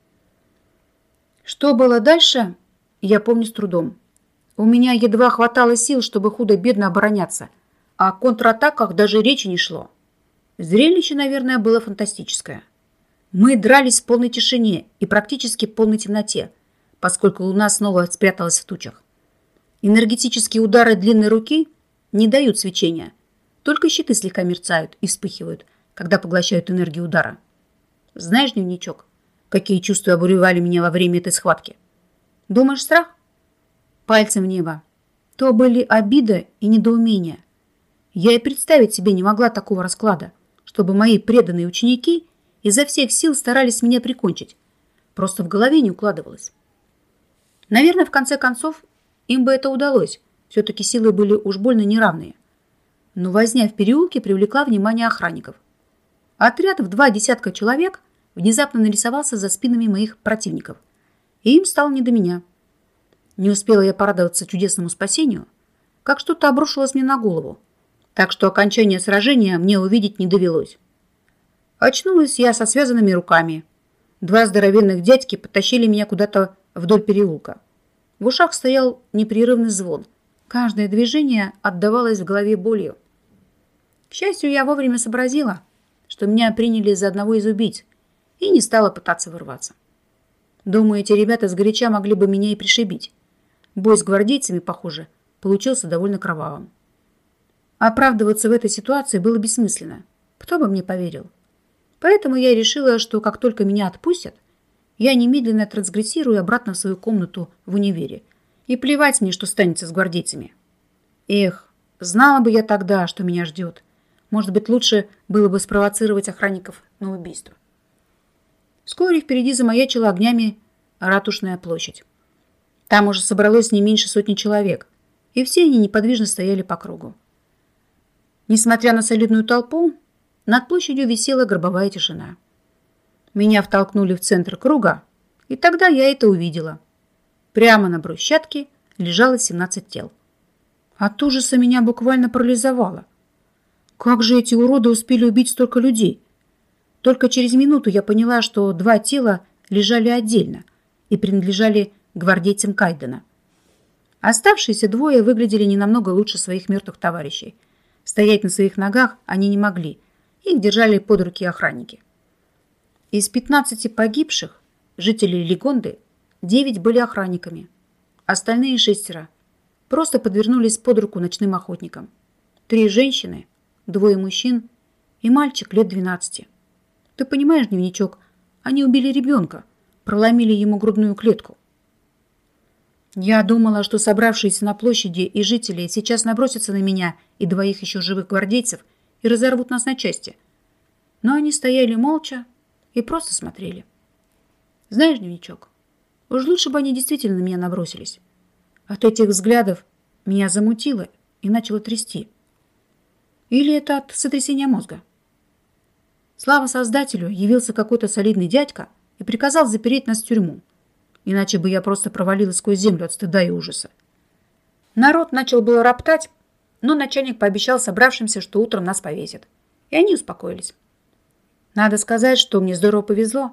Что было дальше, я помню с трудом. У меня едва хватало сил, чтобы худо-бедно обороняться. О контратаках даже речи не шло. Зрелище, наверное, было фантастическое. Мы дрались в полной тишине и практически в полной темноте, поскольку луна снова спряталась в тучах. Энергетические удары длинной руки не дают свечения. Только щиты слегка мерцают и вспыхивают, когда поглощают энергию удара. Знаешь, дневничок, какие чувства обуревали меня во время этой схватки? Думаешь, страх? Пальцем в небо. То были обида и недоумение. Я и представить себе не могла такого расклада, чтобы мои преданные ученики изо всех сил старались меня прикончить. Просто в голове не укладывалось. Наверное, в конце концов, им бы это удалось. Все-таки силы были уж больно неравные. Но возня в переулке привлекла внимание охранников. Отряд в два десятка человек внезапно нарисовался за спинами моих противников. И им стало не до меня. Не успела я порадоваться чудесному спасению, как что-то обрушилось мне на голову, так что окончание сражения мне увидеть не довелось. Очнулась я со связанными руками. Два здоровенных дядьки потащили меня куда-то вдоль переулка. В ушах стоял непрерывный звон. Каждое движение отдавалось в голове болью. К счастью, я вовремя сообразила, что меня приняли за одного из убийц, и не стала пытаться вырваться. Думаю, эти ребята сгоряча могли бы меня и пришибить. Бой с гвардейцами, похоже, получился довольно кровавым. Оправдываться в этой ситуации было бессмысленно. Кто бы мне поверил? Поэтому я решила, что как только меня отпустят, я немедленно трансгрессирую обратно в свою комнату в универе. И плевать мне, что станется с гвардейцами. Эх, знала бы я тогда, что меня ждет. Может быть, лучше было бы спровоцировать охранников на убийство. Вскоре впереди замаячила огнями ратушная площадь. Там уже собралось не меньше сотни человек, и все они неподвижно стояли по кругу. Несмотря на солидную толпу, над площадью висела гробовая тишина. Меня втолкнули в центр круга, и тогда я это увидела. Прямо на брусчатке лежало 17 тел. От ужаса меня буквально парализовало. Как же эти уроды успели убить столько людей? Только через минуту я поняла, что два тела лежали отдельно и принадлежали гвардейцам Кайдена. Оставшиеся двое выглядели не намного лучше своих мертвых товарищей. Стоять на своих ногах они не могли. Их держали под руки охранники. Из 15 погибших жителей Легонды 9 были охранниками. Остальные шестеро просто подвернулись под руку ночным охотникам. Три женщины, двое мужчин и мальчик лет 12. Ты понимаешь, дневничок, они убили ребенка, проломили ему грудную клетку. Я думала, что собравшиеся на площади и жители сейчас набросятся на меня и двоих еще живых гвардейцев и разорвут нас на части. Но они стояли молча и просто смотрели. Знаешь, дневничок, уж лучше бы они действительно на меня набросились. От этих взглядов меня замутило и начало трясти. Или это от сотрясения мозга? Слава создателю, явился какой-то солидный дядька и приказал запереть нас в тюрьму иначе бы я просто провалилась сквозь землю от стыда и ужаса. Народ начал было роптать, но начальник пообещал собравшимся, что утром нас повесят. И они успокоились. Надо сказать, что мне здорово повезло,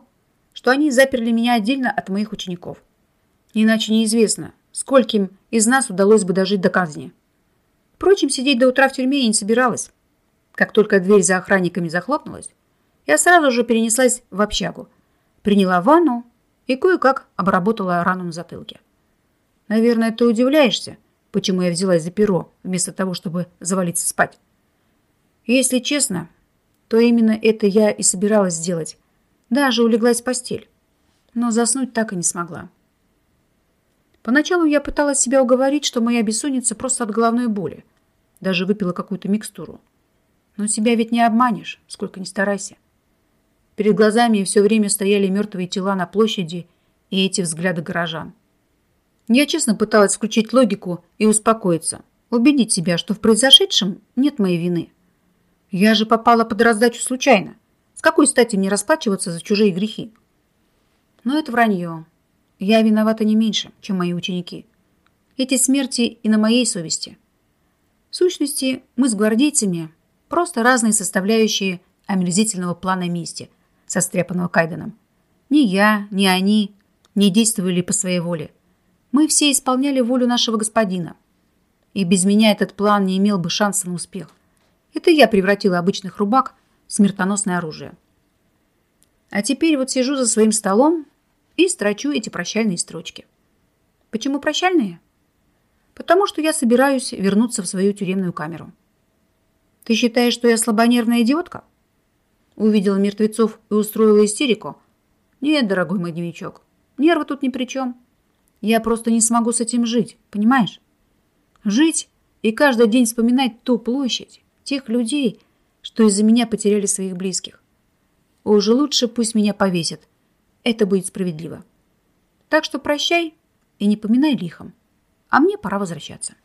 что они заперли меня отдельно от моих учеников. Иначе неизвестно, скольким из нас удалось бы дожить до казни. Впрочем, сидеть до утра в тюрьме я не собиралась. Как только дверь за охранниками захлопнулась, я сразу же перенеслась в общагу, приняла ванну и кое-как обработала рану на затылке. Наверное, ты удивляешься, почему я взялась за перо, вместо того, чтобы завалиться спать. Если честно, то именно это я и собиралась сделать. Даже улеглась в постель. Но заснуть так и не смогла. Поначалу я пыталась себя уговорить, что моя бессонница просто от головной боли. Даже выпила какую-то микстуру. Но себя ведь не обманешь, сколько ни старайся. Перед глазами все время стояли мертвые тела на площади и эти взгляды горожан. Я честно пыталась включить логику и успокоиться, убедить себя, что в произошедшем нет моей вины. Я же попала под раздачу случайно. С какой стати мне расплачиваться за чужие грехи? Но это вранье. Я виновата не меньше, чем мои ученики. Эти смерти и на моей совести. В сущности, мы с гвардейцами просто разные составляющие омерзительного плана мести, состряпанного Кайденом. Ни я, ни они не действовали по своей воле. Мы все исполняли волю нашего господина. И без меня этот план не имел бы шанса на успех. Это я превратила обычных рубак в смертоносное оружие. А теперь вот сижу за своим столом и строчу эти прощальные строчки. Почему прощальные? Потому что я собираюсь вернуться в свою тюремную камеру. Ты считаешь, что я слабонервная идиотка? Увидела мертвецов и устроила истерику? Нет, дорогой мой дневничок, нервы тут ни при чем. Я просто не смогу с этим жить, понимаешь? Жить и каждый день вспоминать ту площадь, тех людей, что из-за меня потеряли своих близких. Уже лучше пусть меня повесят, это будет справедливо. Так что прощай и не поминай лихом. А мне пора возвращаться.